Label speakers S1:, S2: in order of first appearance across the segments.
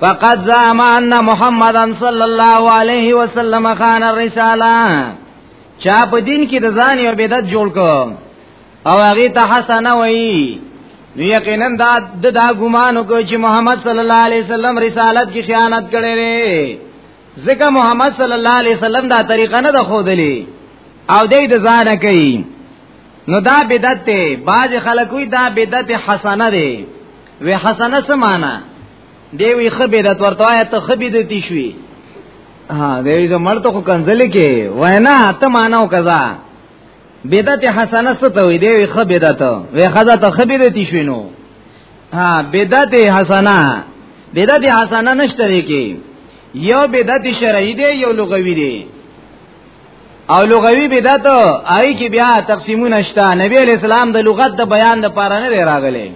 S1: فقد زعم ان محمدا صلی الله علیه وسلم خان الرساله چا په دین کې د ځان یو بدعت جوړ کو او هغه ته حسن وایي نو یقینا دا د دا ګمانو کو چې محمد صلی الله علیه وسلم رسالت کې خیانت کړي ځکه محمد صلی الله علیه وسلم دا طریقه نه ده خودلې او دې د ځان کوي نو دا بدعت ته باج خلکوې دا بدعت حسنه ده وی حسنه سمانا دی وی خبیدت ورته آیت خبیدتی شوی ها دی زه مرته خو کنزل کې وینا ته مانو کزا بدعت حسنه ستوي دی وی خبیدت وی خزا ته خبیدتی شوی نو ها بدعت حسنه بدعت حسنه نشته لري یو بدعت شرعی دی یو لغوی دی او لغوی بدعت آی کی بیا تقسیمونه شته نبی علیہ السلام د لغت د بیان د پاره نه راغلی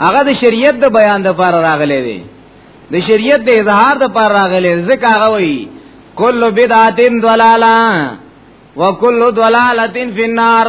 S1: هغه د شریعت د بیان د پاره راغلی دی د شریعت د اظهار د پاره راغلی ځکه هغه وی کل بدعتین ضلاله وکل ضلالتین فی النار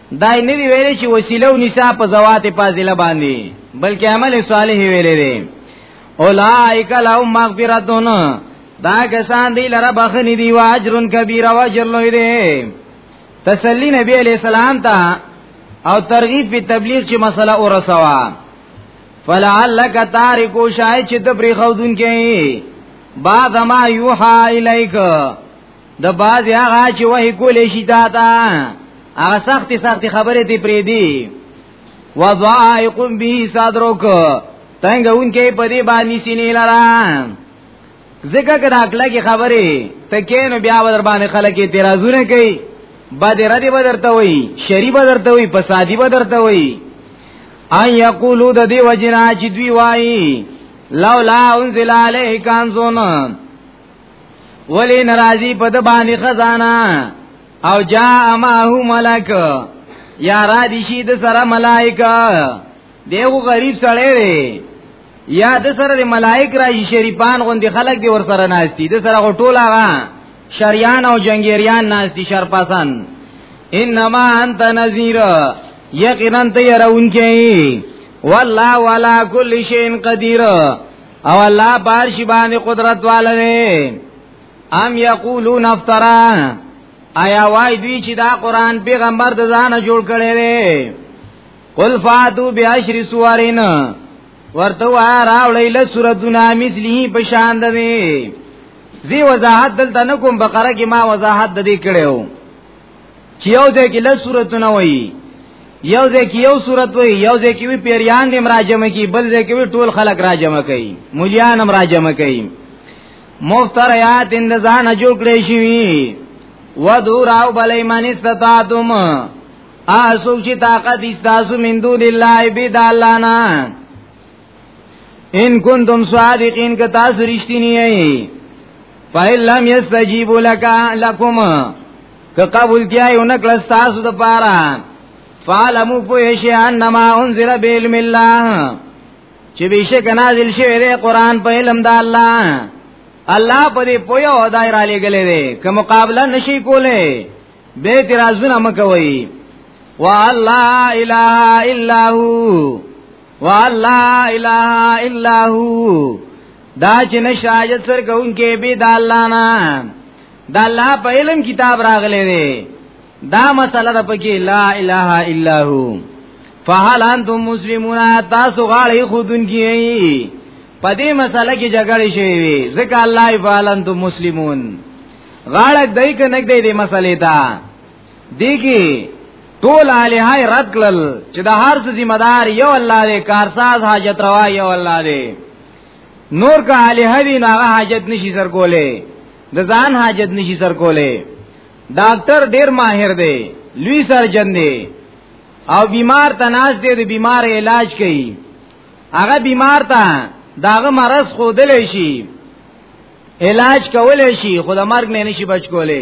S1: دا نه دی ویلې چې وسیله او نساء په زوات فاضله باندې بلکې عمل صالح ویلې دي اولائک لهم مغفرتون دا کسان دی لره بخنی دی واجرن کبیر او اجر لوی دی تسلی نبی علیہ السلام ته او ترغیب په تبلیغ چې مسله ورسوا فلعلک تارکو شای چې د بری خودون کې بعد ما یوحا الیک د باز هغه چې وه کولې شي تا تا هغه سخت سخت خبره دی پری دی وضائقم به صدرک تنگ اون کې په دې باندې سینې لرا ځکه کدا اکلا کی خبره ته کینو بیا ور باندې خلک اعتراضونه کوي بد ردی بدرته وای شری بدرته وای فسادی بدرته وای ان یقولو د دې وجنا چې دوی وای لولا انزل علیک انزون ولی ناراضی په د باندې خزانه او جاء معه ملک یا را دي شي د سره ملائکه دیو غریب سړی دی یا د سره د ملائک راشي شریفان غوندي خلک دی ور سره ناشتي د سره غټول هغه شریان او جنگیریان ناشتي شرپسن انما انت نذیر یقینا ته يرون کې والله ولا کل شیء قدیر او الله بار شی باندې قدرت والره ام یقولون افترا آیا وای دوی چې دا قران پیغمبر د ځانه جوړ کړي وي قل فاتو بیاشری سوارین ورته وا راولې له سورتونه مثلی په شان ده زی وضاحت دلته نکوم بقره کې ما وضاحت د دې کړو چې یو ځای کې لس صورتونه وایي یو ځای کې یو صورت وایي یو ځای کې وی پیریان دې مراجمه کوي بل ځای کې وی ټول خلک راجمه کوي مليان هم راجمه کوي مفتریات اند ځان جوړ کړی شي ودور او بلې من استطاعتم اسوک چې طاقت استاسو من دون الله بيد الله نه ان کنتم صادقین که تاسو رښتینی یئ فإن لم يستجيبوا لك لكم که قبول کیایو نکړه تاسو د پاره فعلموا پوهشی انما انزل بعلم الله چې بشک نازل شوی دی قران په علم د الله الله په دې پویا او دایره لګلې دی که مقابله نشي کوله به ترازونه مکوي والله الا الا هو والله اله الا هو دا چې نشایت سر کوونکې به د الله نه د الله په علم کتاب راغلي دی دا مسله ده پکې لا اله الا هو فهل انتم مسلمون تاسو غاړي خودن کیږي په دې مسله کې جګړه شوې وي ځکه الله فهل انتم مسلمون غاړه دای کنه دې دې مسلې ته دیږي ټول الہای رد کړل چې د هر څه ذمہ دار یو الله دی کارساز حاجت روا یو الله دی نور کا الہ دی نه حاجت نشي سر کوله د ځان حاجت نشي سر کوله ډاکټر ډیر ماهر دی لوی سرجن دی او بیمار تناس دی د بیمار علاج کوي هغه بیمار ته داغه مرض خودل شي علاج کول شي خود مرګ نه نشي بچ کوله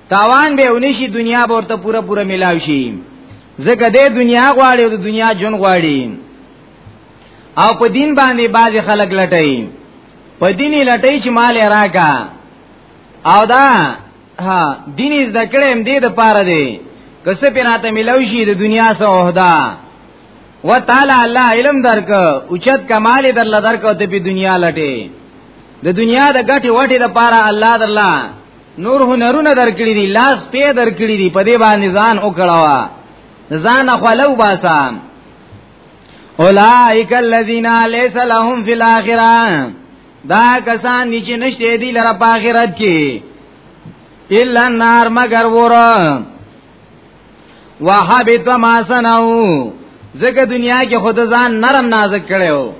S1: تاوان به ونشي دنیا به ورته پوره پوره ملاو شي ځکه د دنیا غواړي او د دنیا جون غواړي او په دین باندې بعضی خلک لټي په دیني لټي چې مال راکا او دا ها دیني زده کړم دې د پاره دی کسه پیناته ملاوي شي د دنیا سره عہده و تعالی الله علم درک اوچت کمال در لدرک او ته په دنیا لټي د دنیا د ګټي وټي د پاره الله درلا نور هنرونه درکړي دي لاس پی درکړي دي په دې باندې ځان وکړوا ځان خپلو باسا اولائک الذین لیس لهم فی الاخره دا کسان دي چې نشته دي لره په آخرت کې الا النار مگر ورا وحبط ما سنو زکه دنیا کې خود ځان نرم نازک کړو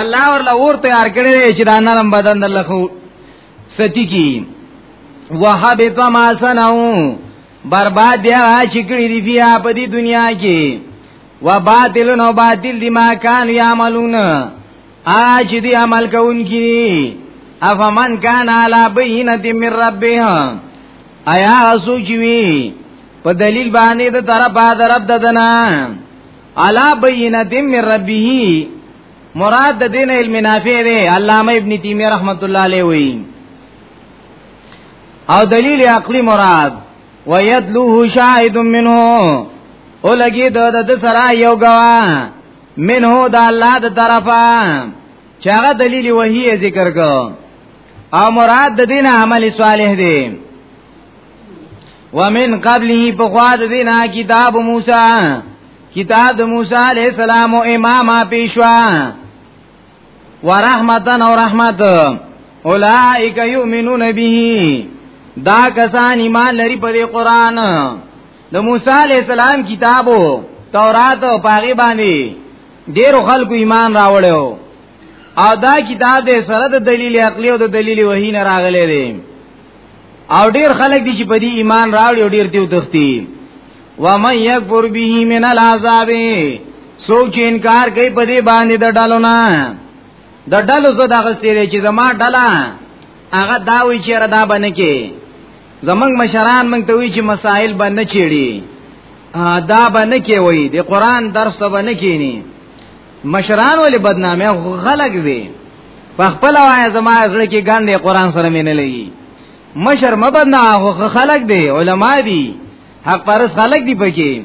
S1: الله ورله اور تیار کړی چې دا نرم بدن د لخو ستی کی وحبط ما سنعو برباد بیا شکړی دی بیا په دې دنیا کې و باطل نو باطل دی ما کان یعملون اج دی عمل کوونکی افمن کان علی بینه من ربه ایا سوچوی په دلیل باندې د طرفه د رب ددنه علا بینت من ربه مراد د دین علم نافع دی علامه ابن تیمیه رحمت الله علیه وی او دلیل عقلی مراد ویدلوه شاهد منه او لګي د د سره یو غوا منه د الله د طرفه چاغه دلیل وحی ذکر کو او مراد د دین عمل صالح دی ومن قبله بخواد دینا کتاب موسی کتاب موسی علیہ السلام امام پیشوا ورحمتن او رحمت اولائک یؤمنون به دا کسان ایمان لري په دې قران د موسی علی السلام کتابو تورات او پاغي باندې ډیرو خلکو ایمان راوړیو او دا کتاب دې سره د دلیل عقلی او د دلیل وحی نه راغلی دی او ډیر خلک دي چې په دې ایمان راوړي او ډیر دیو تختی و من یکفر به من العذاب سوچ انکار کوي په دې باندې د ډالو نه د ډالو زو دغه ستیری چې زما ډلا هغه دا وی چې را دا باندې کې زمنګ مشران مونږ ته وی چې مسائل باندې چیړي دا باندې کې وای د قران درس باندې کېنی مشران ولې بدنامه غلګ وي په خپل وای زما زړه کې ګاندې قران سره مینه لګي مشر مبدنا هو خلق دی علما دی حق پرس خلق دی پکې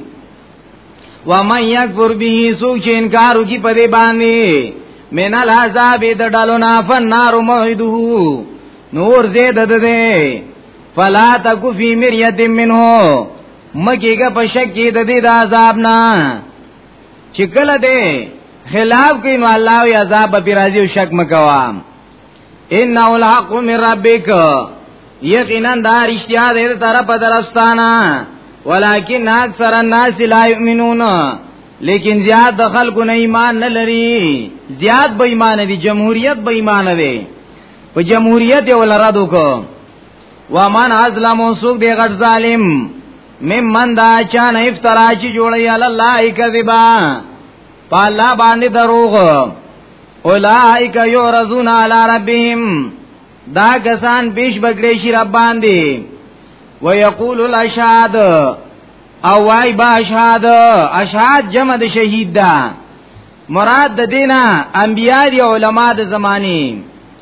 S1: و من یکفر به سوک چې انکار وکي په دې باندې من العذاب د ډالو نه فنار موعده نور زید ده ده فلا تکو فی مریت منه مکیگا پشکی ده ده عذاب نه چې کله دې خلاف کوي نو الله او عذاب به راځي او شک مکوا ان الحق من ربک یقینا دا رښتیا دې طرف درستانه ولکن اکثر الناس لا یؤمنون لیکن زیاد د خلکو نه ایمان نه لري زیاد بې ایمان دي جمهوریت بې ایمان دي په جمهوریت یې ولرادو کو ومن ازلم سوق دی غټ ظالم ممن دا چان افترا چې جوړي علی الله کذبا پالا باندې دروغ اولائک یورزون علی ربهم دا کسان بیش بګړې شي رب باندې ويقول الاشهاد او وای با اشهاد اشهاد جمع د شهید ده مراد د دینه انبیاء دی علما د زمانی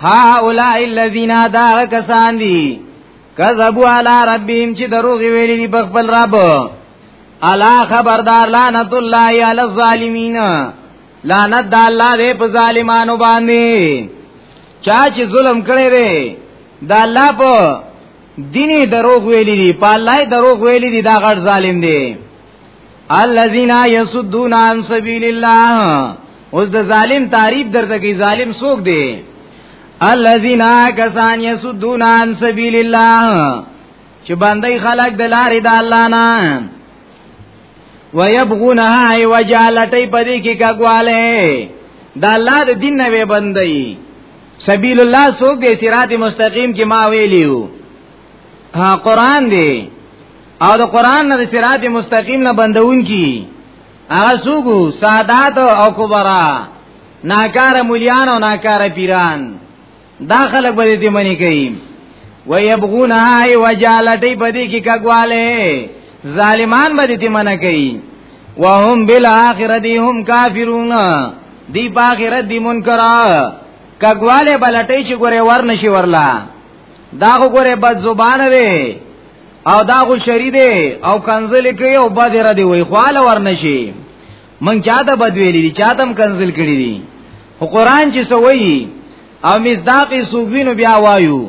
S1: ها اولاء الذین دا کسان دي کذبوا علی ربهم چې دروغ ویلي دي په خپل رب الا خبردار لعنت الله علی الظالمین لعنت الله دې په ظالمانو باندې چا چې ظلم کړی دی دا الله په دیني دروغ ویلي دي په الله دروغ ویلي دي دا غړ ظالم دی الذين يسدون عن سبيل الله اوس د ظالم تعریف درته کی ظالم سوک دی الذين كسان يسدون عن سبيل الله چې باندې خلق د لارې د الله نه ويبغونها وجالتي پدې کې کګواله د الله د دین نه وبندي سبیل الله سوګه صراط مستقیم کې ما ویلیو ها قران دی او د قران نه د صراط مستقیم نه بندون کی هغه سوګو سادات او کبرا ناکار مليان او ناکار پیران دا خلک به دې منی کوي ويبغونها ای وجالتی بدی کی کګواله ظالمان به دې منی کوي وهم بالاخره هم کافرون دی باخرت دی منکر کګواله بلټی چې ګوره ورنشي ورلا دا خو ګوره بد زبانه دی او دا خو شری دی او کنزل کوي او بد را دی وای خواله ورنشي من چاته بد ویلی دي چاته هم کنزل کړی دي خو قران چې سوي او مصداق سوګوینو بیا وایو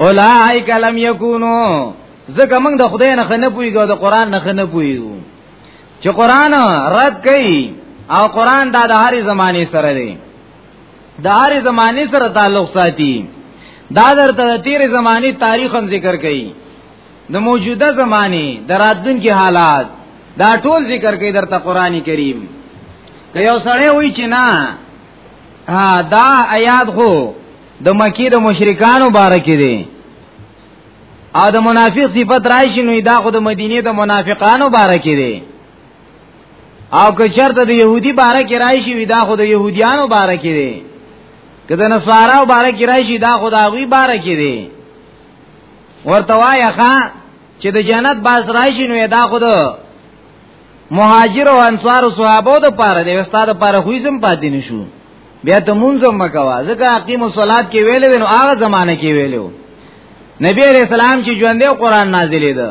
S1: اولائک لم یکونو زکه موږ د خدای نه خنه پویګو د قران نه خنه پویګو چې قران رد کړي او قران دا د هر زمانه سره دی د هر زمانه سره تعلق ساتي دا درته د تیر زمانه تاریخ هم ذکر کړي د موجوده زمانه د راتلونکي حالات دا ټول ذکر کړي درته قرآني کریم که یو سړی وای چې نه دا آیات خو د مکی د مشرکانو بارکې دي او د منافق صفت راشي نو دا خو د مدینه د منافقانو بارکې دي او که چرته د يهودي باره کې راشي وي دا خو د يهوديانو باره کې دی که د نصاراو باره کې راشي دا خو د هغوی باره کې دی ورته وایه ښا چې د جنت باز راشي نو دا خو د مهاجر او انصار او صحابه د پاره دی استاد پاره خو زم پاتې نشو بیا ته مونږ هم مکوا ځکه اقیم الصلات کې ویلې نو هغه زمانه کې ویلو نبی علیہ السلام چې ژوندې قران نازلې ده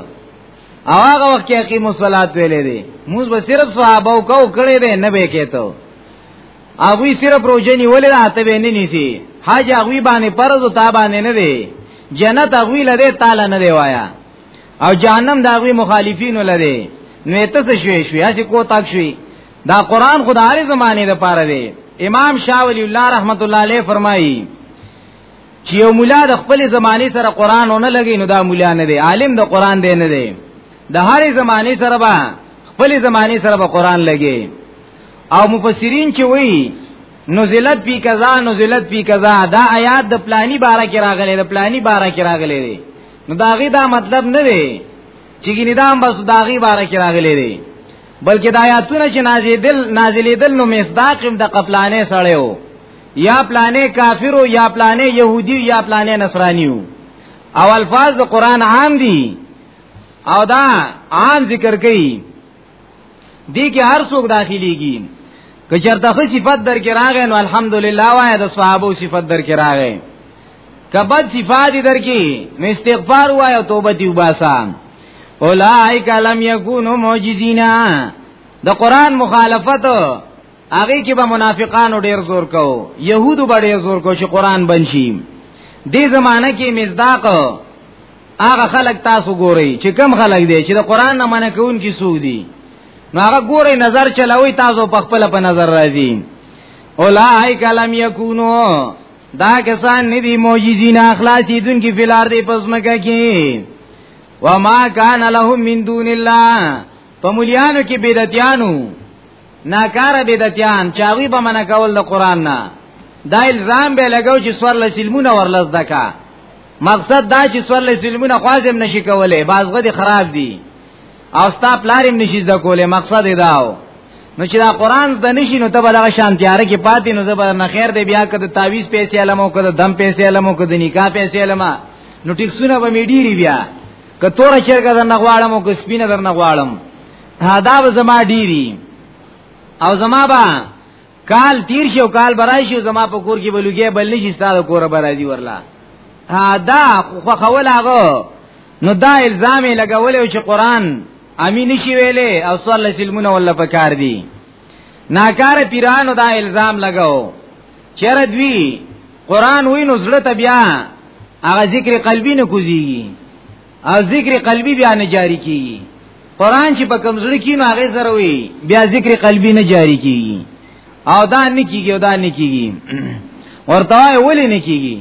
S1: او هغه وخت کې اقیم الصلات ویلې دي موږ به صرف صحابه او کو کړي به نه به کېته هغه صرف روزنی ولې راته به نه نیسی حاج هغه باندې فرض او تابانه نه دی جنت هغه لده تعالی نه دی وایا او جهنم دا هغه مخالفین لده نو ته څه شوي شوي چې کو تاک شوي دا قران خدای زمانه د پاره دی امام شاه ولی الله رحمت الله علیه فرمایي چې یو مولا د خپل زمانه سره قران ونه لګي نو دا مولا نه دی عالم د قران دی نه دی د هر زمانه سره به خپل زمانه سره به قران لګي او مفسرین چې وایي نزلت فی کذا نزلت فی کذا دا آیات د پلانی بارا کې راغلي د پلانی بارا کې راغلي دي نو دا غي دا مطلب نه دی چې ګینه دا بس دا غي بارا کې راغلي دي بلکې دا آیاتونه چې نازل دل نازلې دل نو مصداق د قپلانې سره یا پلانې کافرو یا پلانې يهودي یا پلانې نصرانيو او الفاظ د قران عام دي او دا عام ذکر کوي دي کې هر څوک داخليږي که چرته خو صفت در کې راغې نو الحمدلله وای د صحابه صفت در کې راغې کبد صفات در کې نو استغفار وای او توبه دی وباسا اولائک لم یکونو معجزینا د قران مخالفت هغه کې به منافقانو ډیر زور کو يهودو به ډیر زور کو چې قران بنشي دې زمانہ کې مصداق هغه خلک تاسو ګورئ چې کم خلک دي چې د قران نه منع کوون کې سو دي نو هغه ګورئ نظر چلاوي تاسو په خپل په نظر راځي اولائک لم یکونو دا کسان ندی معجزین اخلاصی دن کی فلار دی پسمکا کی وما کان لهم من دون الله په مليانو کې بدعتيانو ناکار بدعتيان چاوي به منع کول د قران نه دا الزام به لګاو چې سور لسلمونه ورلز دکا مقصد دا چې سور لسلمونه خوازم نشي کوله بازغه دي خراب دي او ستا پلارم نشي زده کوله مقصد داو نو چې دا قران زده نشي نو ته به دغه شان تیار کې پاتې نو زبر نه خیر دی بیا کده تعویز پیسې علمو کده دم پیسې علمو کده نکاح پیسې علما نو ټیک سونه به میډيري بیا کتوره چرګه درنه غواړم او کسبینه درنه غواړم دا به زما ډیری او زما با کال تیر شو کال برای شو زما په کور کې بلوګي بل نشي ستاره کور برای دی ورلا دا خو خول هغه نو دا الزام لګولې چې قران امي نشي ویلې او صلی الله علیه وسلم ولا پکار دی ناکار پیرانو دا الزام لګاو چر دوی قران وینو زړه ته بیا هغه ذکر قلبی نه کوزیږي او ذکر قلبی بیا نه جاری کیږي قران چې په کمزوري کې نو هغه سره وي بیا ذکر قلبی نه جاری کیږي او دا نه کیږي او دا نه کیږي ورته ولې نه کیږي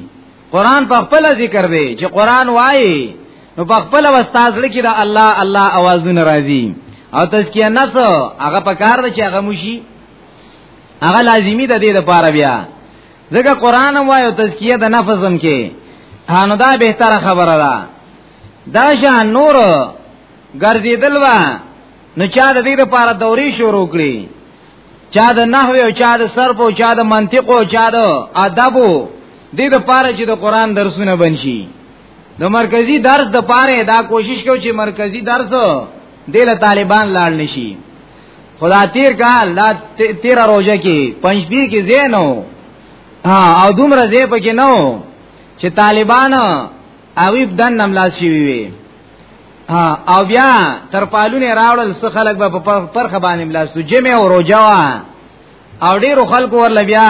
S1: قران په خپل ذکر دی چې قران وایي نو په خپل واستاز لکه دا الله الله اوازونه راځي او تزکیه نفس هغه په کار دی چې هغه موشي هغه لازمی ده دې لپاره بیا ځکه قران وایو تزکیه د نفس هم کې هانو دا به تر خبره ده دا شان نور ګرځیدل وا نو چا د دې لپاره دوري شروع کړي چا د نحو او چا د صرف او چا د منطق او چا د ادب دې د پاره چې د قران درسونه بنشي د مرکزی درس د پاره دا کوشش کو چې مرکزی درس دله طالبان لاړ نشي خدا تیر کال دا تیر روزه کې پنځبي کې زینو او دومره زی پکې نو چې طالبان اوی بدن نملاس شي وي او بیا تر پالونه راوړل څو خلک به په پرخه باندې ملاس جمع او روزه او ډیرو خلکو ورل بیا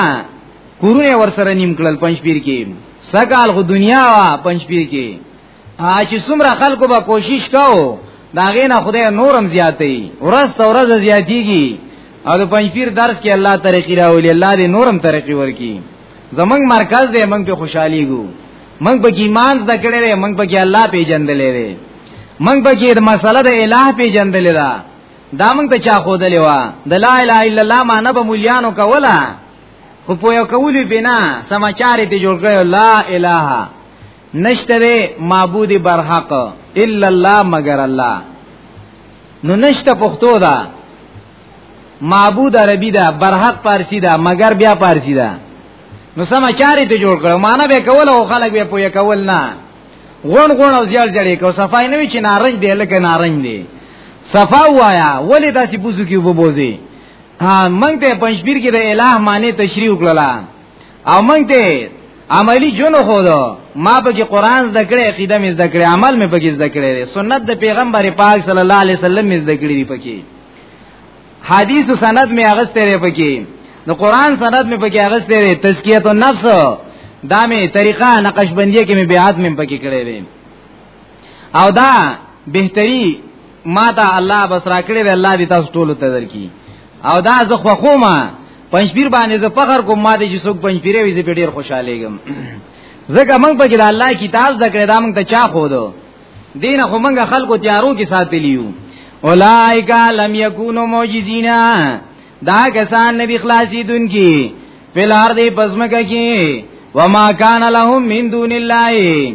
S1: کورونه ور سره نیم کړل پنځپیر کې سکال خو دنیا وا پنځپیر کې چې څومره خلکو به کوشش کاو دا غینه خدای نورم زیاتې ورځ تر ورځ زیاتېږي او د پنځپیر درس کې الله ترقی راولي الله دې نورم ترقی ورکي زمنګ مرکز دې موږ په خوشحالي ګو موږ په ایمان د کړې موږ په الله پیژندلې دې موږ په کې د مسله د الٰه پیژندلې دا دا موږ ته چا خو دلې وا د لا اله الا الله معنی به مليانو کوله خو په یو کولی بنا سماچارې ته جوړ کړو لا اله نشته معبود برحق الا الله مگر الله نو نشته پښتو دا معبود عربی دا برحق پارسی دا مگر بیا پارسی دا نو سم چاري ته جوړ کړو معنی به کول او خلک به پوهه کول نه غون غون او زیړ جړې کو صفای نه وی چې نارنج دی لکه نارنج دی صفا وایا ولې داسې بوزو کې وبوزي ها منګ ته پنځبیر کې د الٰه معنی تشریح وکړه او موږ ته عملی جون خو دا ما په کې قران زده کړې عقیده مې زده کړې عمل مې په کې زده کړې سنت د پیغمبر پاک صلی الله علیه وسلم مې زده کړې په کې حدیث او سند مې اغسته لري په کې نو قران سند مې په کې اغسته لري تزکیه النفس دا مې طریقه نقش بندیه کې مې بیعت مې په کې کړې او دا بهتري ما ته الله بس را کړی دی الله دې تاسو ټول ته درکړي او دا زه خو خو ما پنځپیر باندې زه فخر کوم ما دې چې څوک پنځپیرې وي زه ډیر خوشاله یم ځکه موږ په کې د الله کتاب ذکر دا موږ ته چا خو دو دین خو موږ خلکو تیارو کې ساتلیو اولائک لم یکونو معجزینا دا کسان نبی خلاصی دن کی پلار دی پزمکه کی وما کان لهم من دون الله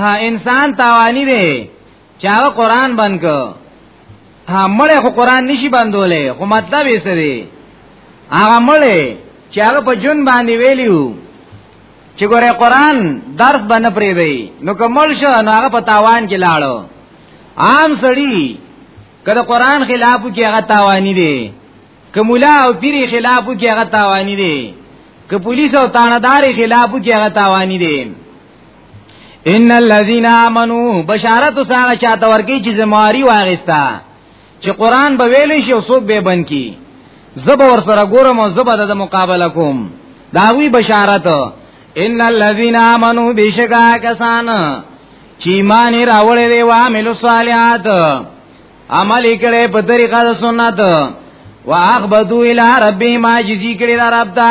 S1: ها انسان تاوانی دی چې هغه قران بند کو ها مړ خو قران نشي بندولې خو مطلب یې څه دی هغه مړ چې هغه په جون باندې ویلیو چې ګوره قران درس باندې پری دی نو کومل شو نو هغه په تاوان کې لاړو عام سړی کله قران خلاف کې هغه تاوانی دی کوملا او پیری خلاف کې هغه تاوانی دی که پولیس او تاندار خلاف کې هغه تاوانی دی ان الذين امنوا بشارت سره چاته ورکی چې زمواري واغستا چې قران به ویلې شي او څوک به بند کی زب ور سره ګورم او زب د مقابله کوم داوی بشارت ان الذين امنوا بشکا کسان چې ایمان راوړې دی وا مل صالحات عمل کړي په طریقه د سنت واخبدوا الى ربهم عاجزي کړي رب ته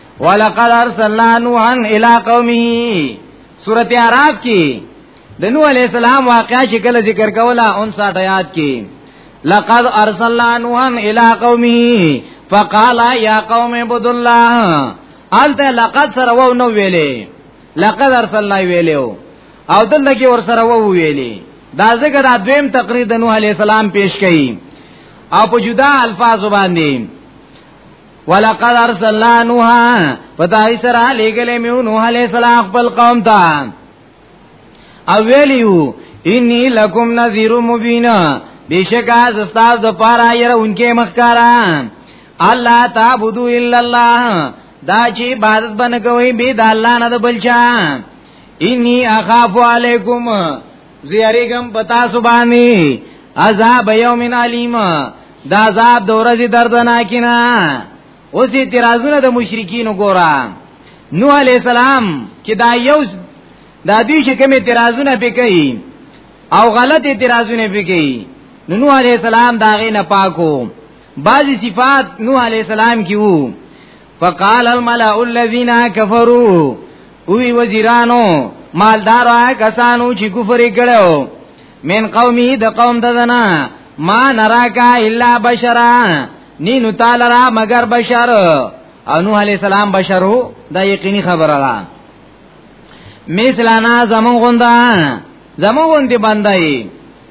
S1: ولقد ارسلنا نوحا الى قومه سورته اعراف کې د نوح علی السلام واقعا شکل ذکر کولا 59 آیات کې لقد ارسلنا نوحا الى قومه فقال يا قوم اعبدوا الله الته لقد سره و نو ویلې لقد ارسلنا ویلو او دلته کې ور سره و ویلې دا ځکه دا دویم تقریر د نوح علی السلام پیش کړي او په جدا الفاظ باندې ولقد ارسلنا نوحا پتاي سره لګلې میو نوح عليه السلام خپل قوم ته او ویلیو انی لکم نذیر مبین بیشک از استاد د پاره یره اونکه مخکارا الله تعبدو الا الله دا چې عبادت بنه کوي به د الله نه د بلچا انی اخاف علیکم زیاریګم پتا سبانی عذاب یوم علیم دا عذاب د ورځې دردناکینا اوسې تیرازونه د مشرکین ګورا نوح علی السلام چې دا یو د دې چې کوم تیرازونه پکې او غلط تیرازونه پکې نو نوح علی السلام دا غي نه پاکو بعضی صفات نوح علی السلام کې وو فقال الملأ الذين كفروا وی وزیرانو مالدار آئے کسانو چی کفر کړو من قومی د قوم ددنا ما نراکا الا بشرا نینو تعالی را مگر بشر او نوح علیہ السلام بشرو دا یقینی خبره ده مثلنا زمون غوندا زمون غوندی بندای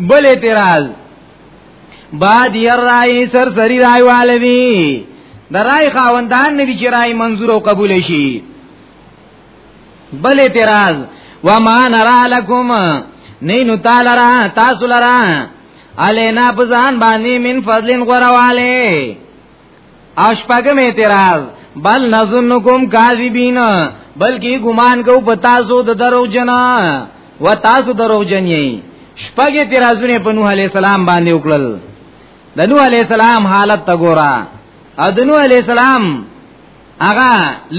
S1: بل اعتراض بعد ير رای سر سری رای والوی د رای خاوندان نبی چې رای منظور او قبول شي بل اعتراض وما نرا لكم نینو تعالی را تاسو لرا علینا بزان باندې من فضلن غرواله اشپاګم اعتراض بل نظنکم کاذبین بلکې ګمان کو پتا سو د درو جنا و تاسو درو جنې شپږ اعتراضونه په نوح علی السلام باندې وکړل د نوح علی السلام حالت ته ګورا او د نوح علی السلام هغه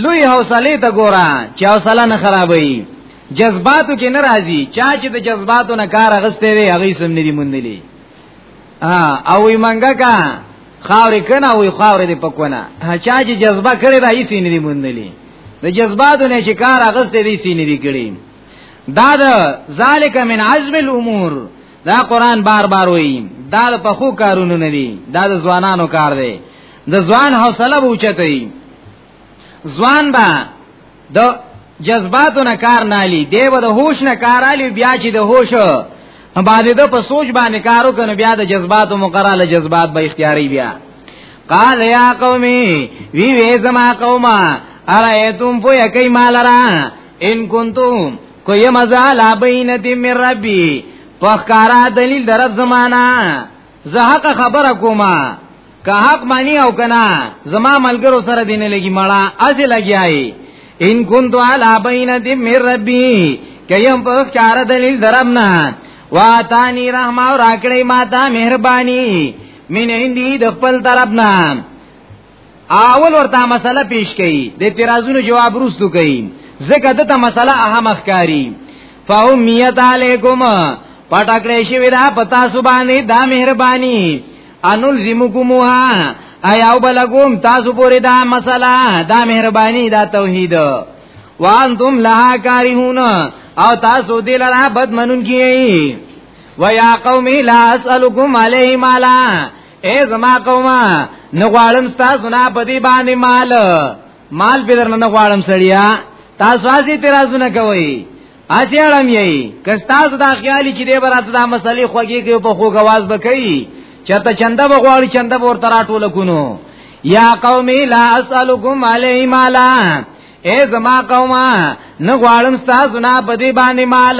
S1: لوی حوصله ته ګورا چې حوصله نه خرابوي جذباتو کې ناراضي چا چې د جذباتو نه کار غسته وي هغه سم نه دي مونږ او وی منګه کا خاورې کنه وی خاورې دې پکونه چا چې جذبه کړې دا هیڅ نه دی مونډلې د جذباتو نه شکار اغست دې سین دي کړې دا د ذالک من عزم الامور دا قران بار بار وایي دا د پخو کارونو نه دي دا د ځوانانو کار دی د ځوان حوصله بوچتای ځوان با د جذباتو نه کار نه لی دی و د هوش نه کار الی بیا چې د هوش باندې د په سوچ باندې کارو کنه بیا د جذباتو مقراله جذبات به اختیاري بیا قال یا قومي وی وی زما قومه ارایتم فو یکی مالرا ان کنتم کو یمزا لا بینتی من ربی پخکارا دلیل درب زمانہ زه حق خبره کوم که حق مانی او کنا زما ملګرو سره دین لګي مړه از لګیای ان كنت على بينه من ربي کيم په کار دلیل درمنا واتانی رحم او راکړی ماته مهرباني من هندي د خپل طرفنا اول ورته مسله پیش کړي د اعتراضونو جواب وروستو کړي ځکه دته مسله اهم ښکاری فهم میت علیکم پټکړې شي ودا پتا سبحانه دا مهرباني انل زمکموها ایا وبلغوم تاسو پورې دا مسله دا مهرباني دا توحید وانتم لها کارهون او تاسو دې لرا بد منون کیږي ويا قوم لا اسالكم عليه مالا اے زما قومه نه غواړم تاسو نه په دې باندې مال مال به درنه نه غواړم سړیا تاسو اسی ترازونه کوي اسی اړم یې که تاسو دا خیالي چې دې برات دا مسلې خوږی کې په خو غواز بکئی چرته چنده بغواړي چنده ورته راټول کونو یا قومی لا اسالکم علی مالا اے زما قومه نه غواړم تاسو نه په دې باندې مال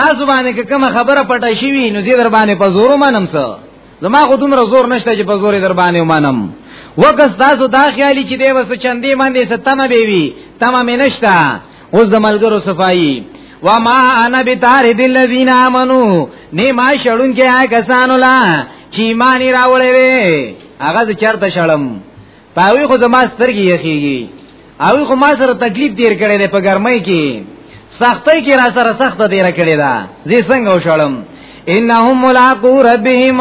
S1: تاسو باندې کوم خبره پټه شي نو زه در باندې په زور منم څه زما خو دومره زور نشته چې په زور در باندې ومنم وکس تاسو دا خیالي چې دی وسو چندې باندې ستمه به وي تمه مې نشته اوس د ملګرو صفائی وما انا بتارد الذين امنوا نیما شړون کې هغه کسانو لا چې ایمان راوړې هغه چرته شړم پاوی خو زما سترګې یخیږي او خو ما سره تکلیف تیر کړی دی په ګرمۍ کې سختۍ کې را سره سخت تیر کړی دا زی څنګه وشړم انهم ملاقو ربهم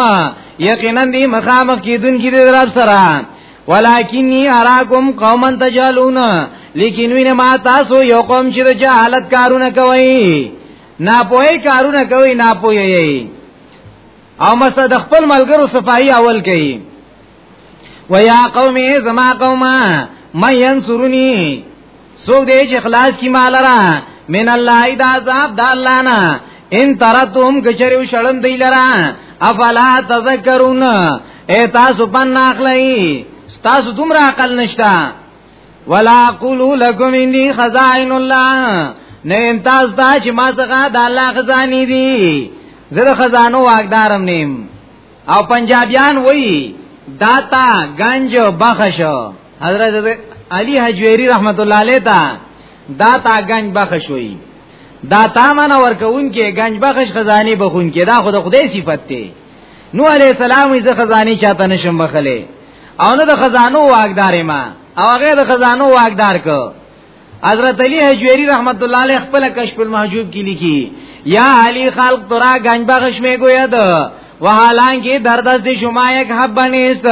S1: یقینا دی مخامخ کیدون کې دی رب سره ولکنی اراکم قوما تجالون لیکن وینه ما تاسو یو قوم چې د جهالت کارونه کوي ناپوهی کارونه کوي ناپوهی او مسد خپل ملګرو صفائی اول کوي ويا قوم زما قوما من ينصرني سوک دې چې خلاص کی مال را من الله اذا عذاب د الله نه ان ترتم کچریو شړم دی لرا افلا تذکرون اے تاسو پن اخلئی تاسو دومره عقل نشتا ولا قولوا لكم اني خزائن الله نه انتاز دا چې ما څنګه د الله خزاني دي زه د خزانو واقدارم نیم او پنجابیان وایي داتا گنج بخش حضرت علی حجویری رحمت الله علیه تا داتا گنج بخش وایي داتا من ورکون کې گنج بخش خزانی بخون کې دا خود خدای صفت ته نو علی السلام یې خزانی چاته نشم بخله او نه د خزانو واغدار ما او هغه د خزانو واغدار کو حضرت علی حجویری رحمت الله علیه خپل کشف المحجوب کې لیکي یا علی خلق ترا گنج بخش می گویا ده و حالانکه در دست شما یک حب نیست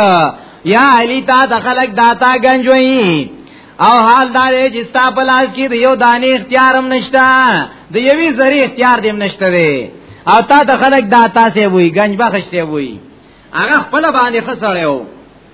S1: یا علی تا دخلق داتا گنج وئی او حال دا دی چې ستا په لاس کې د یو دانې اختیار هم نشته د یوې ذری اختیار دې هم نشته دی او تا د خلک دا تاسې وای گنج بخش ته وای هغه خپل باندې خسړیو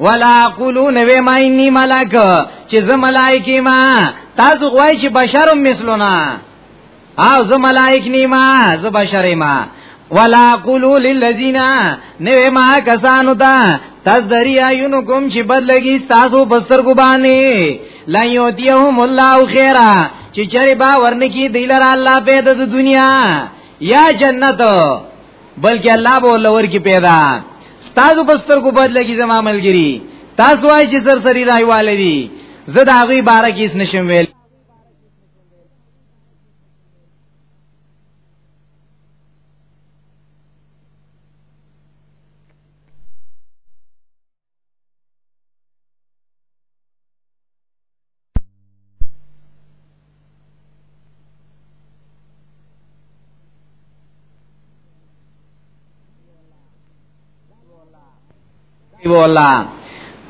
S1: ولا قولو نوې ما اني ملک چې زه ملائکه ما تاسو غواړئ چې بشر مثلنا او زه ملائک نیما زه بشر ما ولا قولو للذین نوې ما کسانو ته تذری عینکم چې بدلږي تاسو بستر کو باندې لا یوتیهم الله خیرا چې چرې با ورنکی دیلر الله په د دنیا یا جنت بلکې الله به لور کې پیدا تاسو بستر کو بدل کی زما ملګری تاسو وای چې سر سری راي والدي زه دا غي بار کې اس نشم ویل ولا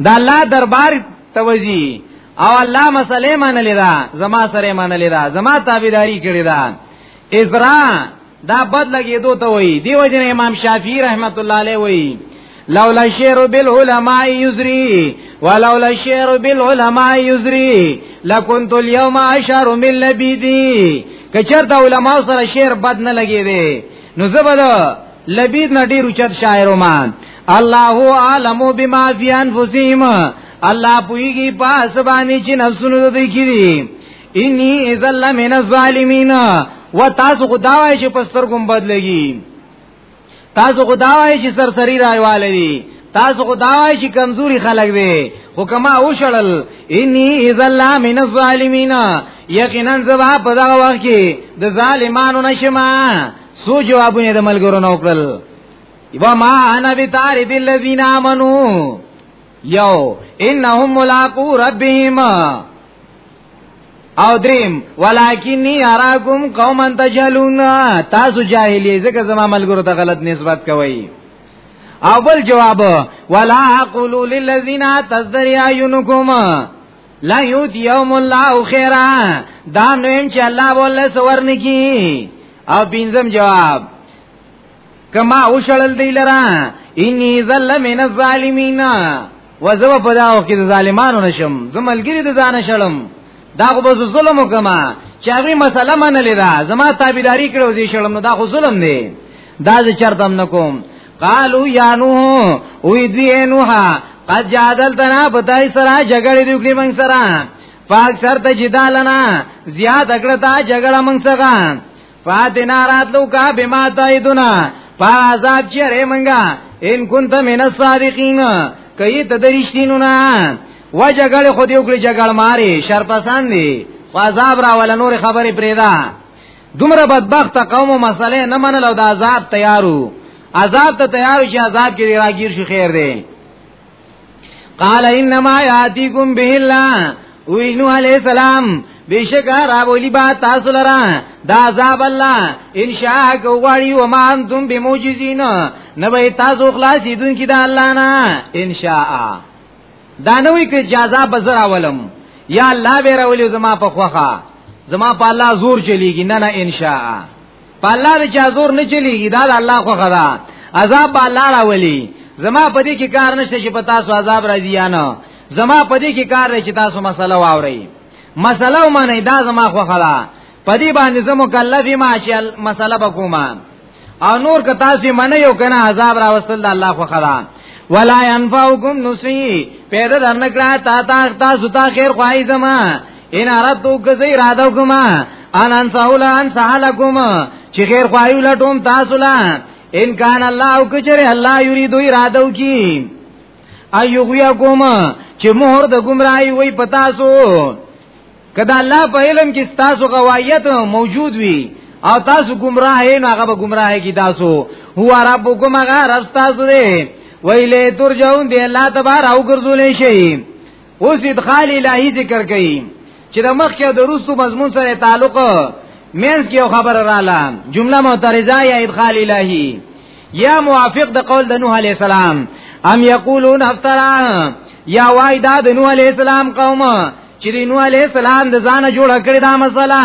S1: دا الله دربار توجی او الله مسلې منلې دا زما سره منلې دا زما تابعداري کړې دا ازرا دا بد لګیدو ته وای دی وجه امام شافعی رحمت الله علیه وای لولا الشعر بالعلماء يزري ولولا الشعر بالعلماء يزري لكنت اليوم اشعر من لبيدي کچر د علماء سره شعر بد نه لګي دي نو زبر لبید نه ډیر چت شاعر ما الله عالم بما فی انفسهم الله پویږي پاس باندې چې نفسونو دوی کړي انی اذا لمن الظالمین و تاسو خدای چې پستر کوم بدلږي تاسو خدای چې سرسری رايواله دي تاسو خدای چې کمزوري خلک دي خو کما وشړل انی اذا لمن الظالمین یقینا زبا په دا وخت کې د ظالمانو نشما سو جوابونه د ملګرو نو کړل یبا ما انا بی تارب الذین آمنو یو انهم ملاقو ربهم او دریم ولکنی اراکم قوما تجهلون تاسو جاهلی ځکه زما ملګرو ته غلط نسبت کوي او بل جواب ولا اقول للذین تزدری عیونکم لا یوت یوم الله خیرا دا نویم چې الله بوله سورن کی او بینزم جواب کما اوشړل دی لرا انی ظلم من الظالمین وزو په داو کې د ظالمانو نشم زملګری د ځان شړم دا خو به ظلم وکما چې هغه مسله منلې ده زما تابعداري کړو زی شړم نو دا خو ظلم دی دا زه چرتم نکوم قالو یا نوح وی دی نوح قد جادلتنا بتای سره جګړې دی وکړي موږ سره پاک سر ته جدالنا زیاد اګړه تا جګړه موږ سره فاتنا راتلو کا بما تایدنا پا عذاب چې رې منګه ان كنت من الصادقین کئی ته درشتینو نه و جګړ خو دیو کړی جګړ ماری شر پسند دی خو عذاب را ول نور خبرې پریدا دومره بدبخت قوم او مسئله نه منل او د عذاب تیارو عذاب ته تیارو شي عذاب کې راګیر شي خیر دی قال انما یاتیکم به الله وی نو علی السلام بیشک را بولی با تاسو لرا دا عذاب الله ان شاء کوغړی و ما انتم بموجزین نه به تاسو خلاصی دن کی دا الله نه ان شاء دا نو یک جزا بزر اولم یا الله به راولی زما په خوخه زما په الله زور چلیږي نه نه ان شاء په الله د چا زور نه چلیږي دا د الله خو خدا عذاب به الله راولي زما په دې کې کار نشته چې په تاسو عذاب راځي یا نه زما په دې کې کار دی چې تاسو مسله واورئ مسله ومنئ دا زما خو خدا په دې باندې زمو کلف ما چې مسله بکوما او نور که تاسو منئ یو کنه عذاب راوستل د الله خو خدا ولا ينفعكم نصي پیدا درنکړه تا تا تاسو ته خیر خوای زما ان اردو کزی را دو کما ان انساولا انسالکم چې خیر خوایو لټوم تاسو لا ان کان الله او کچره الله یرید ارادو کی ایغویا کوم چې مہر د گمراهی وای پتا سو کدا الله په علم کې تاسو غوایت موجود وي او تاسو گمراه نه هغه گمراه کی تاسو هو ربکم هغه رب تاسو دی ویلې ترجون دی الله تبارک او ګرځولې شي اوس ادخال الهی ذکر کړي چې د مخ کې د روسو مضمون سره تعلق مینس کې خبر رااله جمله معترضه یا ادخال الهی یا موافق د قول د نوح علی السلام ام یقولون افترا یا وای دا د نوح علی السلام قوم چې نوح علی السلام د ځانه جوړ کړی دا مثلا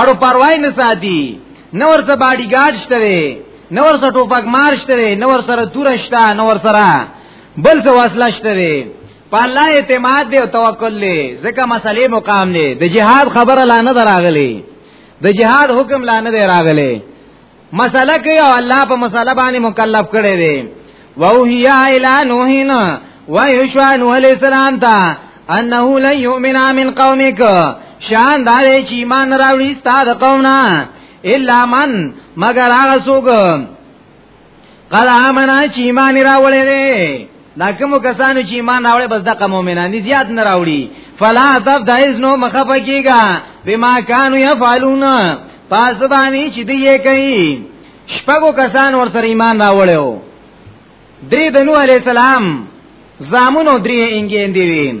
S1: اړو پروايي نه ساتي نور څه باډي ګارډ شته نور سره ټوپک مار شته دی نور سره تور شته نور سره بل څه وسله شته دی په الله اعتماد دی او توکل دی ځکه مسلې مقام دی د جهاد خبره لا نه دراغلی د جهاد حکم لا نه دی راغلی مسله کوي او الله په مسله باندې مکلف کړي وي ووهي الى نوحين ويشوان عليه السلام ته انه لن يؤمن من قومك شان دار چې ایمان راوړي ستاد قومنا الا من مگر هغه څوک قال امنا چې ایمان راولې دي دا کوم کسانو چې ایمان راوړي بس دغه مؤمنان دي زیات نه راوړي فلا تب دایز نو مخفه کیږي بما كانوا يفعلون پس باندې چې دی کوي شپږو کسان ور سره ایمان راوړیو درې د نوح علی السلام زامنو درې انګین دی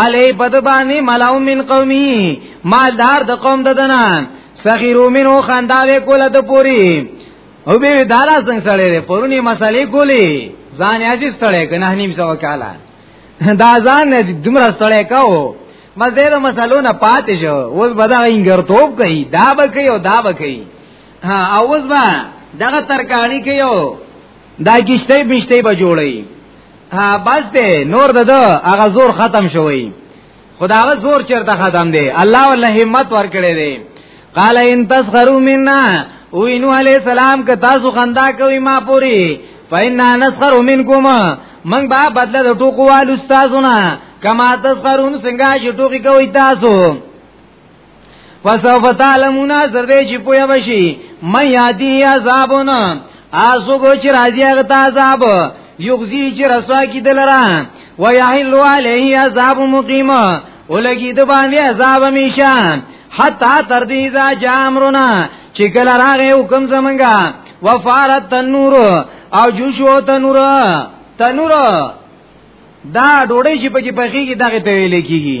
S1: علی بد باندې ملاو من قومي مالدار د قوم ددنه سخیرو منو خنداوې کوله د پوری او به دالا څنګه سره لري پرونی مسالې کولی ځان یې اجي ستړې کنه نیم سو کاله دا ځان نه دومره ستړې کاو مزه د مسالو نه پاتې شو اوس به دا انګرتوب کوي دا به کوي او دا به کوي ها اوس به دغه ترکاری کوي دا کشته بشته به جوړي ها بس ته نور دده هغه زور ختم شوی خداغه زور چرته ختم دی الله والله همت ورکړي دی قال ان تسخروا منا وینو علی السلام که تاسو خندا کوي ما پوری فإنا نسخر منکم من با بدله د ټوکو وال استادونه کما تسخرون څنګه چې ټوکی کوي تاسو وسوف تعلمون زرده چې پوهه بشي مې یادی عذابونه آسو کو چې راځي هغه عذاب یغزی چې رسوا کی دلرا و یحل علیه عذاب مقیم ولګي د باندې عذاب میشه حتا تر دې ځا جامرنا چې کله راغې حکم زمنګا وفارت تنور او جوشو تنور تنور دا ډوړې چې پکې پخېږي دغه ته ویل کېږي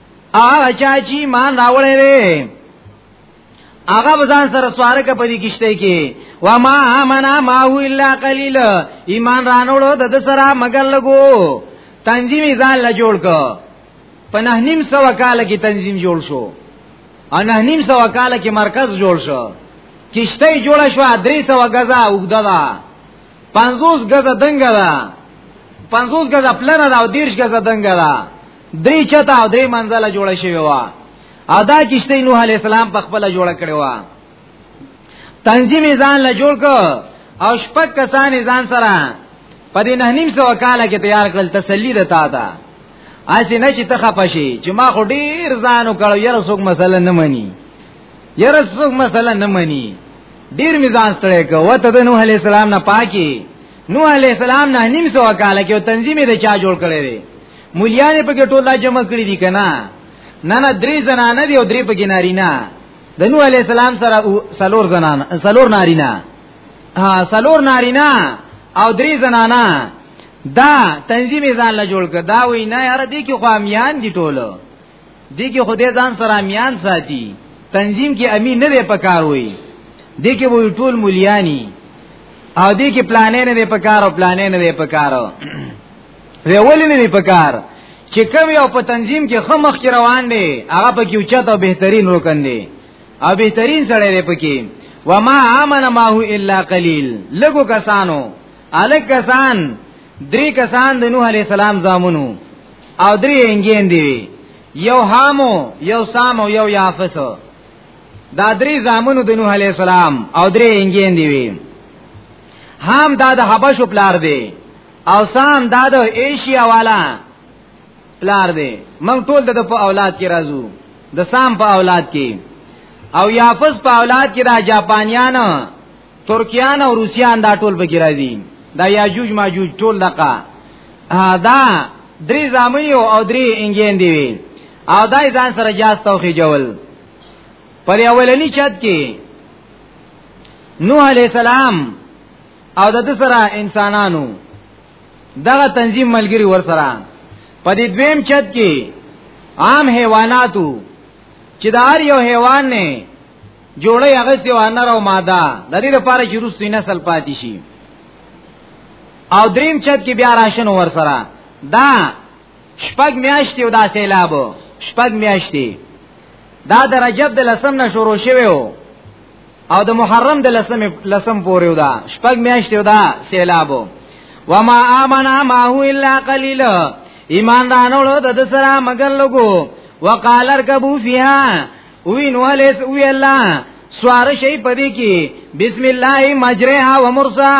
S1: هغه چا چې مان راوړې وي هغه ځان سره سوارک په دې کشته کې و ما امنا ما هو الا قليل ایمان رانوړو د سره مگر لګو تنظیم ځان لا جوړ کو په نه نیم سو کال کې تنظیم جوړ شو ان نه نیم سو کال کې مرکز جوړ شو کشته جوړ شو درې سو غزا وګدا دا 50 غزا دنګا دا 50 غزا پلان دا او 10 غزا دنګا دا درې چتا او درې منځله جوړ شوی و ادا کشته نوح علی السلام په خپل جوړ کړی و تنظیم ځان له جوړ کو او شپک کسان ځان سره په دې نه نیم سو کاله کې تیار کړل تسلی ده تا ته اسی نه چې تخه پشي چې ما خو ډیر ځانو کړو یره څوک مسله نه مني یره څوک مسله نه مني ډیر میزان ستړی کو وته د نوح علی السلام نه پاکي نوح علی السلام نه نیم سو کاله کې تنظیم یې چا جوړ کړی مولیان په کې ټول جمع کړی دي کنه نه نه درې زنانه دي او درې په کې نارینه د نوح علی السلام سره سلور زنانه سلور نارینه ها سلور نارینه او درې زنانه دا تنظیم ځان له جوړ کړ دا وی نه یاره دي کې خو امیان دي ټول دي کې خدای ځان سره امیان ساتي تنظیم کې امین نه دی پکار وی دي کې وی ټول مولیانی او دې کې پلانې نه په کار او پلانې نه په کار وی ولې نه په کار چې کوم یو په تنظیم کې خمخ کې روان دی هغه په کې اوچت او بهترین رکن دی او بهترین سره دی پکې وما امن ما هو الا قليل لګو کسانو الک کسان درې کسان د نوح علی السلام زامنو او درې انګین دی یو هامو یو سامو یو یافسو دا درې زامنو د نوح علی السلام او درې انګین دی هام دا د حبشو پلار دی او سام دا د ایشیا والا پلار دی موږ ټول د په اولاد کې راځو د سام په اولاد کې او یافس په اولاد کې را جاپانیان ترکیان او روسیان دا ټول به راځي دا یاجوج ماجوج ټول دقه دا درې زامنی او درې انګین دی وی او دای ځان سره جاس توخی جول پر اولنی چت کې نوح علی السلام او د دې سره انسانانو دغه تنظیم ملګری ور سره په دې دویم چت کې عام حیواناتو چې د هر یو حیوان نه جوړي هغه سی وانر او ماده د دې لپاره چې روس نسل پاتې شي او دریم چت کې بیا راشن ور سره دا شپږ میاشتې او دا سیلاب شپږ میاشتې دا د رجب د لسم نه شروع شوی وو او د محرم د لسم لسم پورې ودا شپږ میاشتې ودا سیلابو وما امنا ما هو الا قليل ایمان دانولو د سره مگر لګو وقال اركبوا فيها وین ولس وی الله سوار شي پدې کې بسم الله مجرها ومرسا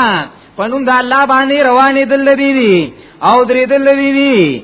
S1: پنوم د الله باندې روانې دل دی او درې دل دی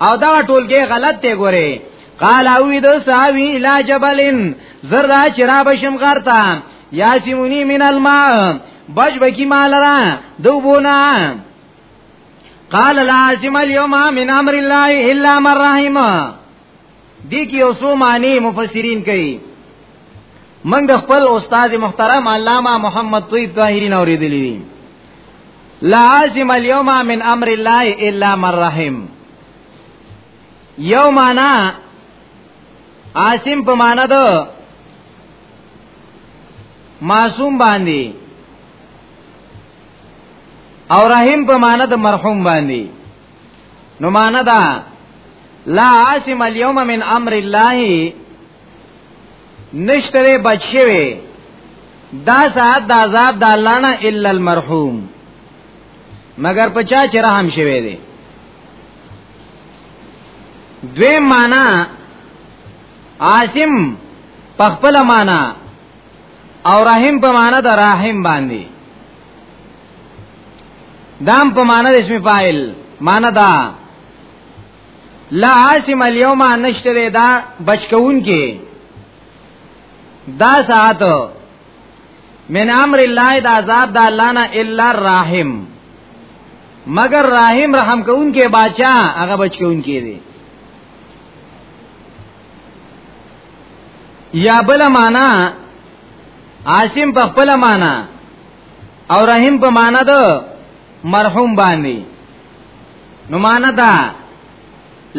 S1: او دا ټولګه غلط دی ګوره قال او دو ساوی لا جبلن زردا چرا بشم غرتا یا سیمونی من الماء بچ بکی مال را دو بونا قال لا عاصم اليوم من امر الله الا من رحمه دې کې یو څو معنی مفسرین کوي من د خپل استاد محترم علامه محمد طیب طاهری نو ریدلی دي لا عاصم اليوم من امر الله الا من رحم یو معنا عاصم په معنا ده معصوم باندې او رحم په معنا د مرحوم باندې نو معنا دا لا عاصم اليوم من امر الله نشتره بچوي دا ساعت د عذاب د الله نه الا المرحوم مگر پچا چې رحم شوي دي دوی معنا عاصم پخپل معنا او رحم په معنا د رحم باندې دام په معنا د اسم فاعل معنا دا لا عاصم اليوم نشتره دا بچکون کې دا ساعت من امر الله دا عذاب دا الله نه الا الرحیم مگر رحیم رحم کون کې باچا هغه بچ کون کې دی یا بل معنا عاصم په خپل معنا او رحیم په معنا ده مرحوم باندې نو معنا ده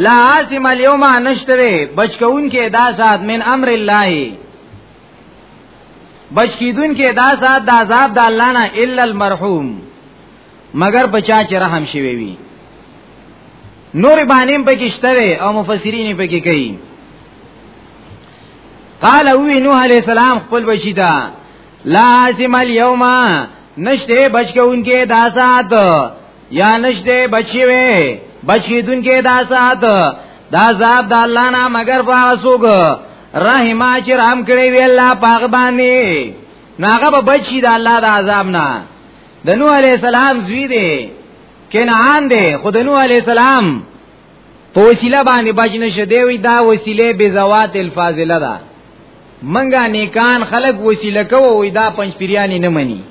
S1: لا عاصم اليوم نشتره بچکون کې دا سات من امر الله بچکیدون کې دا سات د عذاب د الله نه الا المرحوم مگر بچا چې رحم شوی وي نور باندې پکې شته او مفسرین پکې کوي قال او نوح علیہ السلام خپل بچی دا لا عاصم اليوم نشته بچکون کې دا سات یا نشته بچی وې بچی دن کې دا سات دا عذاب د الله نه مگر پاسوګ رحمه چې رحم کړی وی الله پاک باندې ناغه به بچی د الله د عذاب نه د نوح علیہ السلام زوی دی کنعان دی خود نوح علیہ السلام په وسیله باندې بچ نشه دی وی دا وسیله به زوات الفاضله ده منګه نیکان خلق وسیله کوو وی دا پنځ پیرانی نه مني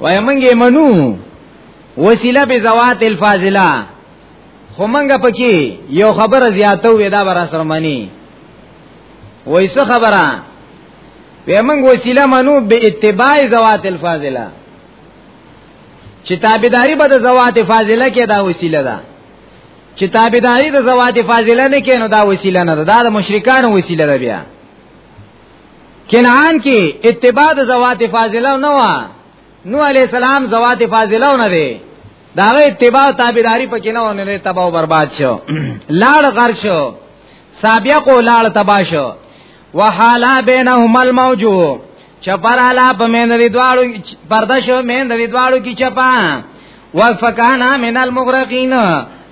S1: وای منګه منو وسیله به زوات الفاضله خو منګه پکې یو خبره زیاتو وی دا برا سره مني وای څه خبره وی منګه وسیله منو به اتباع زوات الفاضله چې تابعداري به د زوات فاضله کې دا وسیله ده چې تابعداري د زوات فاضله نه کینو دا وسیله نه ده دا د مشرکانو وسیله ده بیا کنعان کې اتباع د زوات فاضله نه و نو علی السلام زوات فاضله نه دی دا اتباع تابعداري پکې نه ونه تباہ او برباد شو لاړ غر شو سابق او لاړ تباہ شو وحالا بینهما الموجو چپرالا په مین دی دواړو پرده شو مین دی دواړو کی چپا وفکانا من المغرقین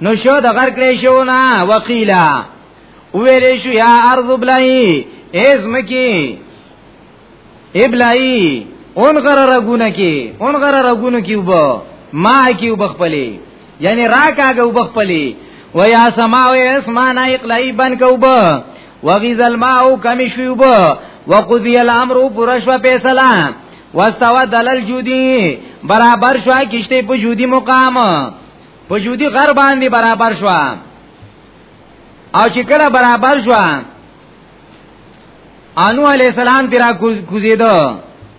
S1: نو شو د غرق لې شو نا وقیلا ویلې شو یا ارض بلای ایز مکی ابلای اون غره رګونه کی اون غره رګونه کی وب ما کی وب خپلې یعنی راکاګه وبخپلی و یا سما و اسمان اقلای بن کوب وغیز الماء کمی شوب وقضی الامر پرشو پیسلا واستوا دلل جودی برابر شو کشته په جودی مقام په جودی غر باندې برابر شو او چې کله برابر شو انو علی السلام تیرا کوزیدو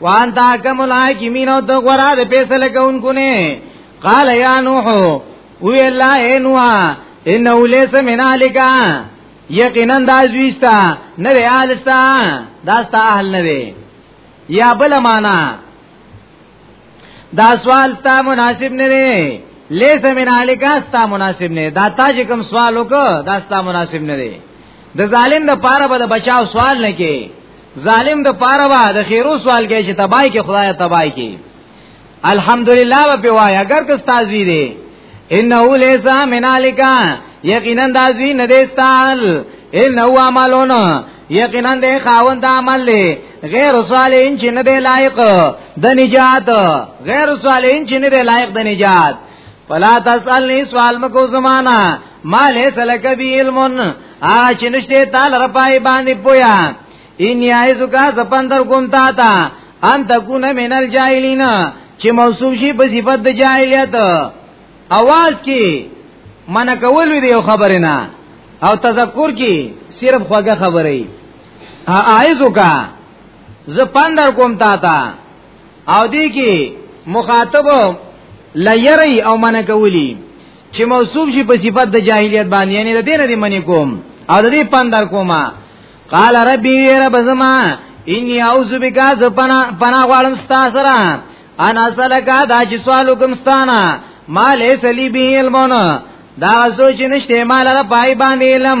S1: وان تا کم الحاکمین او ته غورا د فیصله کوونکو نه قال یا نوح وی الله اے نوح انه لیس من الکا یقینا دا زویستا نه دی الستا دا ستا اهل نه دی یا بل معنا دا سوال تا مناسب نه دی لیس من الکا ستا مناسب نه دا تا چې کوم سوال وکړه دا ستا مناسب نه دی د ظالم د پاره به بچاو سوال نه کې ظالم د پاره وا د خیرو سوال کې چې تبای کې خدای تبای کې الحمدلله و په وای اگر که استاذی دی انه لیس من الکا یقینا دازی نه دیستال ان هو عملون یقینا د خاوند عمل له غیر صالحین چې نه دی لایق د نجات غیر صالحین چې نه دی لایق د نجات فلا تسالنی سوال مکو زمانہ ما لیس لک بی علم اچ نشته تعالی رپای باندې پویا ان یایزو کا سپندر کوم تا تا ان تکون من الجاهلین چې موصوف شي په صفت د جاهلیت اواز کې من کول دی یو خبره نه او تذکر کې صرف خوګه خبره ای ایزو کا زپندر کوم تا تا او دی کې مخاطب لیری او منع کولی چې موصوف شي په صفت د جاهلیت باندې یعنی د دین دی منی کوم او د دې پندر کومه قال ربي رب زما اني اعوذ بك زپنا پنا غوالم ستا سره انا سلکا دا چې سوال کوم ستانا ما ليس لي به علمون دا سوچ نشته مال را پای باندې علم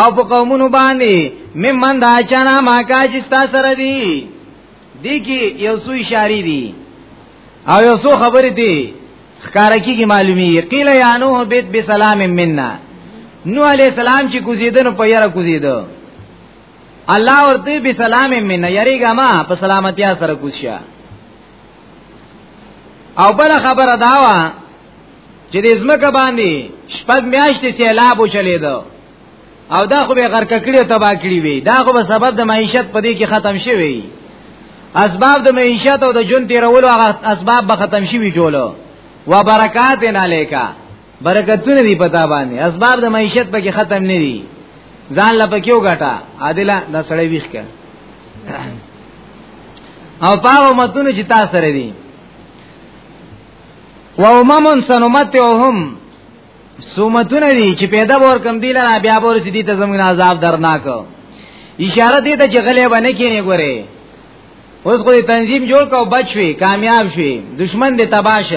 S1: او په قومونو باندې ممن دا چانا ما کا چې ستا سره دی دی کی یو سو اشاری دی او یو سو خبر دی خکارکی کی معلومی قیل یا نوح بیت بسلام مننا نو علی السلام چې کوزیدن په یره کوزیدو الله ورته به سلام من یریګه ما په سلامتیا سره کوشا او بل خبره داوا چې د زمکه باندې شپږ میاشتې سیلاب وچلې ده او دا خو به غرق کړی او تباہ کړی وي دا خو به سبب د معیشت په دې کې ختم شي وي اسباب د معیشت او د جون تیرولو هغه اسباب به ختم شي وي ټولو و برکات نه لیکا برکتونه دی پتا باندې اسباب د معیشت په کې ختم نه دي ځان لا پکې وګټه عادله دا سړی ویښ کړه او پاو متونه چې تاسو سره دي و امم سنمتعهم سومتونه دي چې پیدا ور کم دی لنه بیا ور سي دي ته زمونږ عذاب درناک اشاره دي ته چې غلې باندې کینې ګوره اوس خو تنظیم جوړ کو بچوي کامیاب شي دشمن دې تباش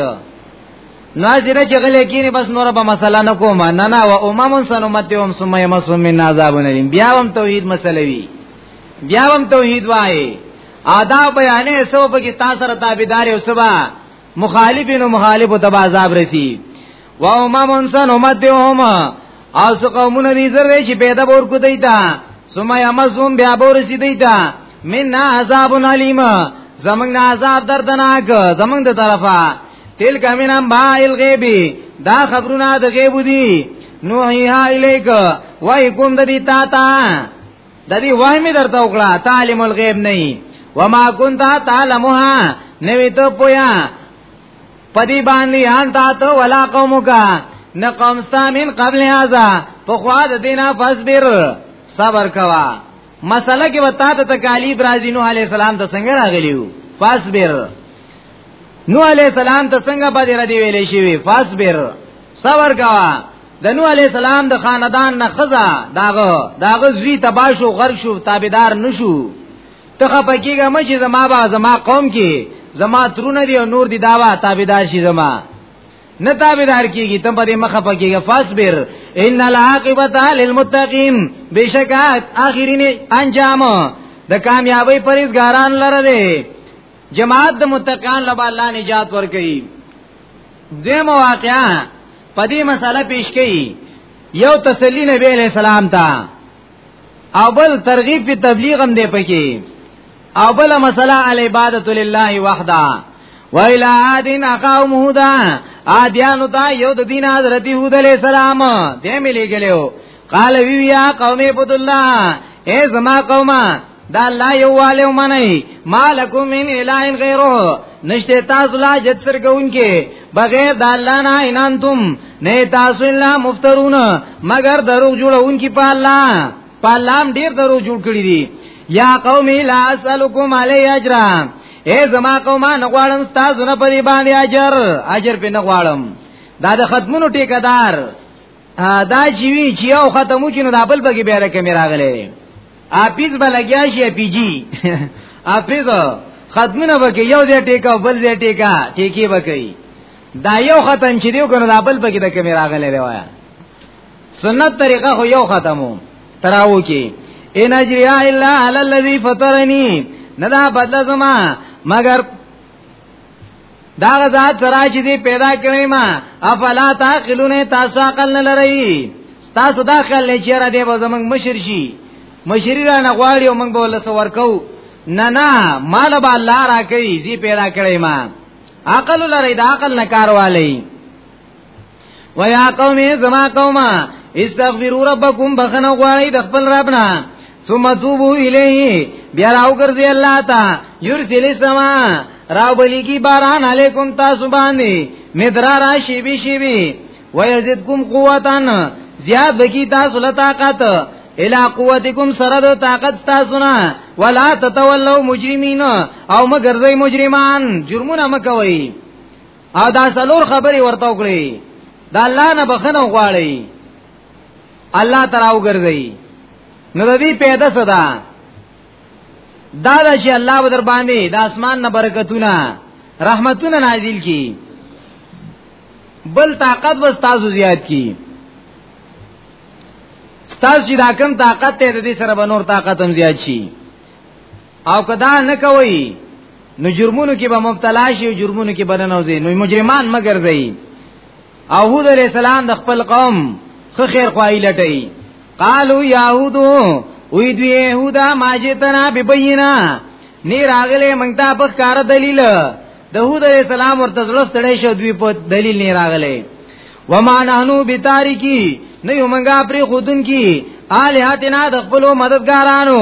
S1: ناظر چې غلې کینې بس نور به مسله نه کوم نه نه و امم سنمتعهم ثم يمسهم من عذاب الیم بیا هم توحید مسله وی بیا هم توحید وای آداب بیانې سو په کې تاسو را تابعدار یو سبا مخالفینو مخالفو ته عذاب رسی و ما منسن امت دی هما او سو قومونه دي زر چې پیدا بور کو دی تا سما یمزون بیا بور رسی دی تا من عذاب علیم زمنګ عذاب دردناک زمنګ د طرفه تل کمن با الغیبی دا خبرونه د غیب دي نوحیها الیک وای کوم د دې تا تا د دې وهم درته وکړه تعلم الغیب نه وما كنت تعلمها نوی ته پویا پدی باندې ان تا ته ولا قومک نه قوم سامین قبل هذا په خوا د دینه فصبر صبر کوا مسله کې وتا ته تکالیف راځي نو علی السلام ته څنګه راغلیو فصبر نو علی السلام ته څنګه باندې را دی ویلې شي فصبر صبر کوا د نو علی السلام د خاندان نه خزا داغه داغه زوی تباشو غر شو تابعدار نشو تخه پکېګه مې چې زما با زما قوم کې زما ترونه دی او نور دی داوا تابعدار شي زما نه تابعدار کیږي تم په دې مخه پکېږي فاصبر ان العاقبت للمتقین بشک اخرین انجام د کامیابی پرېزګاران لره دی جماعت د متقین لبا الله نجات ورکړي دیم واقعا په دې مسله پیش کړي یو تسلی نبی علیہ السلام ته او بل ترغیب په تبلیغ هم دی پکې او بل مسله العبادت لله وحده ویل عادین اقاوم هودا عادیانو ته یو د دین حضرت هود علیہ السلام دې ملي ګلو قال وی یا قوم عبد الله اے زما قومه دا الله یو والي ومني مالکم من اله غیره نشته تاسو لا جت سرګون کې بغیر د الله نه انتم نه تاسو الا مفترون مگر دروغ جوړون کې په الله په الله ډیر دروغ جوړ کړی دي یا قوم لا اسالکم علی اجر اے زما قومه نه غواړم تاسو نه په دې باندې اجر اجر په نه غواړم دا د ختمونو ټیکدار دا چې وی چې یو ختمو چې نو دا بل بګي بیا لکه مې راغلې اپیز بلګیا شي پیجی اپیز ختمونه وکي یو دې ټیکا بل دې ټیکا ټیکی وکي دا یو ختم چې دیو کنه دا بل بګي د کمې راغلې دی وایا سنت طریقه خو یو ختمو تراو کې ان اجریا الا علی الذی فطرنی ندا بدل زما مگر دا غزاد سره چې دی پیدا کړی ما افلا تعقلون تاسو عقل نه لرئ تاسو دا خیال نه چیرې دی به زمنګ مشر شي مشری را نه غواړي او موږ به ولس ورکو نه نه مال به الله راکړي زی پیدا کړی ما عقل لرئ دا عقل نه کار والی ويا قوم زما قوما استغفروا ربكم بخنه غواړی د خپل ربنا ثم توبو الیه بیا راو ګرځي الله تا یرسل السما راو بلی کی باران علیکم تاسو باندې مدرا راشی بی شی بی ویزدکم قوتان زیاد بکی تاسو لطاقت الى قوتکم سره د طاقت تاسو نه ولا تتولوا مجرمین او مگر زئی مجرمان جرمونه مکوئ او دا څلور خبرې ورته وکړي دا الله نه بخنه غواړي الله تعالی وګرځي نو د دې پیدا صدا دا دا چې الله بدر باندې د اسمان نه برکتونه رحمتونه نازل کی بل طاقت بس تاسو زیات کی تاسو چې دا کم طاقت ته د دې سره بنور طاقت هم زیات شي او کدا نه کوي نو جرمونو کې به مبتلا شي او جرمونو کې بدن او زین نو مجرمان مگر زئی او هود علی السلام د خپل قوم خو خیر خوای لټی قالو یاهودو وی دوی یهودا ماجتنا ببینا نی راغله مونږ ته په کار دلیل د هود علی السلام ورته زړه شو دوی په دلیل نه راغله وما نحنو بتاریکی نه یو مونږه پری خودن کی الہاتنا د خپل مددګارانو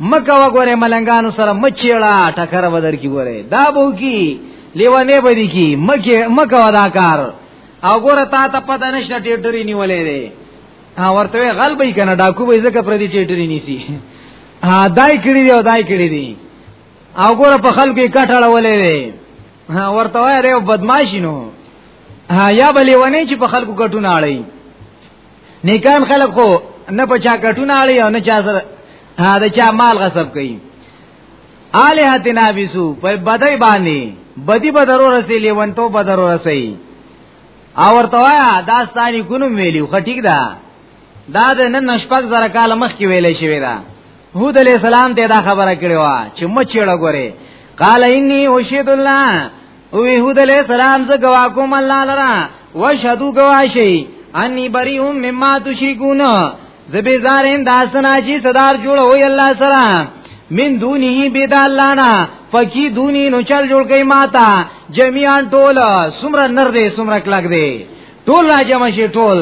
S1: مکه وګوره ملنګانو سره مچېړه ټکر بدر کی ګوره دا بو کی لیوانه بدی کی مکه مکه ودا کار او ګوره تا ته پته نشته ټیټری نیولې دی ها ورته غلبې کنه ډاکو به زکه پر دې ټیټری نیسی ها دای کړی دی او دای کړی دی او ګوره په خلکو کټړه ولې دی ها ورته وای ریو بدمعشینو ها یا بلې ونی چې په خلکو کټونه اړي نیکان خلک خو نه په چا کټونه اړي او نه چا سره دا چا مال غصب کوي الہتنا بیسو په بدای باندې بدی بدرو رسې لیونتو بدرو رسې او ورته وایا دا ستانی ګونم ویلیو خټیک دا دا د نن نشپک زره کال مخ کې ویلې شوی دا هود علی السلام ته دا خبره کړې و چې مچېړه ګوره قال انی وشید الله او يهود علیہ السلام ز گوا کوم الله لرا وشهدو گواشی انی بریهم مما تشرکون زبی زارم داسنا چی صدار جوړ وی الله سره من دونی بيد الله نا فکی دونی نو چل جوړ کئ ماتا جميعا ټول سمره نر دې سمره کلک دې ټول را جمع شي ټول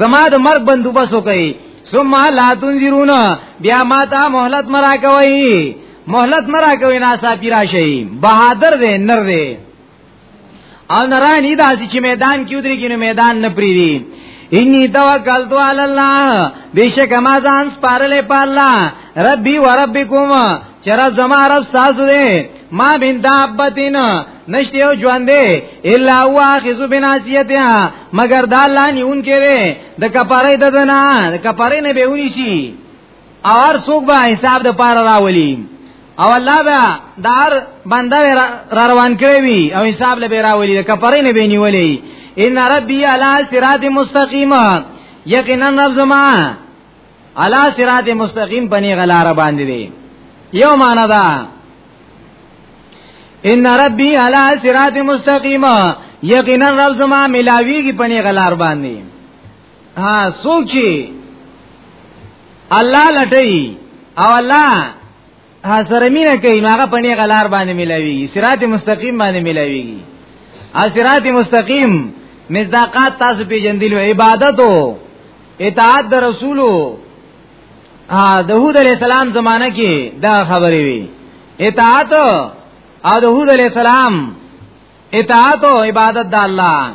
S1: زما د مرګ بندوبس وکئ ثم لا تنذرون بیا ماتا مهلت مرا کوي مهلت مرا کوي ناسا پیرا شي بهادر دی نر دی او نران ای داسی چې میدان کې ودرې کې میدان نه پریری انی توکلت علی الله بیشک ما ځان سپارلې په الله ربي و ربکم چر زما رب تاسو دې ما بن دابتین نشته یو ژوندې الا هو اخذ بناسیتها مگر دا لانی اون کې د کپاره ددنه د کپاره نه به ونی شي او هر څوک به حساب د پاره راولي او الله به دار بنده را روان کړی وي او حساب له به راولي د کفرې نه به نیولې ان ربي على صراط مستقيم یقینا رب زما على صراط مستقيم بني غلار باندې دی یو معنا ده ان ربي على صراط مستقيم یقینا رب زما ملاویږي پني غلار باندې ها سوچي الله لټي او الله سره مینه کوي هغه پني غلار باندې ملوي صراط مستقیم باندې ملوي او صراط مستقیم مصداقات تاسو پیجندلو عبادتو اطاعت د رسولو ها د هود علی السلام زمانہ کې دا خبرې وي اطاعت او د هود علی السلام اطاعت او عبادت د الله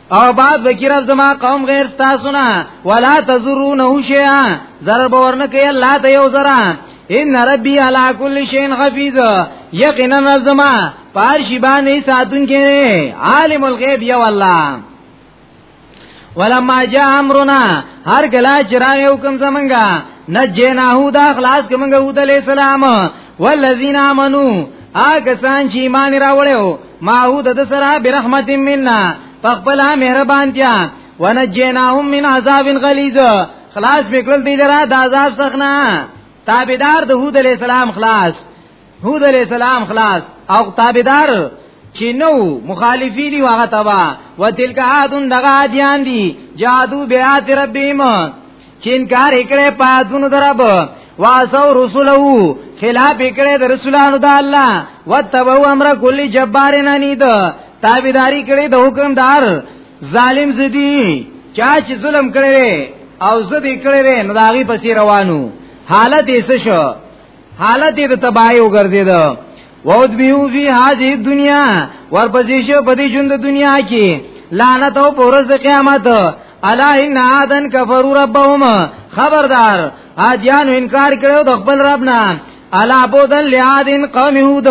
S1: او بعد وکیر از ما قوم غیر تاسو نه ولا تزرونه شیئا ضرر باورنه کوي الله ته یو زرا ان ربی علی کل شین حفیظ یقینا رزما پارشی باندې ساتون کې عالم الغیب یو الله ولما جاء امرنا هر کلا چراغ حکم زمنګا نجیناهو دا خلاص کومګه هود علی السلام والذین آمنو هغه سان چې ایمان راوړیو ما هو د سره برحمت مننا فخبل مهربانتیا ونجیناهم من عذاب غلیظ خلاص وکړل دی لرا د عذاب څخه نه تابعدار د هود علی السلام خلاص هود علی السلام خلاص او تابعدار چې نو مخالفین دی هغه تبا وتلک عادن دغه عادیان دی جادو بیات ربهم چې انکار وکړي په دونو درب واسو رسولو خلاف وکړي د رسولانو د الله وتبو امر کل جبار نه نید تابعداري کړي د حکمدار ظالم زدي چا چې ظلم کړي او زدي کړي نو داغي پسې روانو حالت یې څه شو حالت یې د تباہی وګرځید وود بیو فی هذه دنیا ورپسې شو په دې ژوند دنیا کې لعنت او پرز قیامت الا ان عادن کفروا ربهم خبردار عادیان انکار کړو د خپل رب نه الا بودل لعادن قوم هود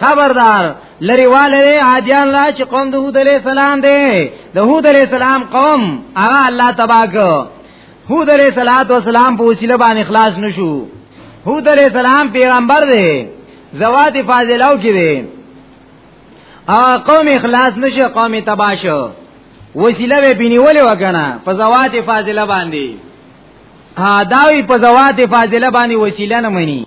S1: خبردار لری والے عادیان لا چې قوم د هود علی السلام دی د هود علی السلام قوم هغه الله تبارک هود علیہ الصلات والسلام په وسیله باندې خلاص نشو هود علیہ السلام پیغمبر دی زواد فاضلو کې دی ا قوم اخلاص نشه قوم تباشو وسیله به بنیولې وکنه په زواد فاضله باندې ها داوی په زواد فاضله باندې وسیله نه مني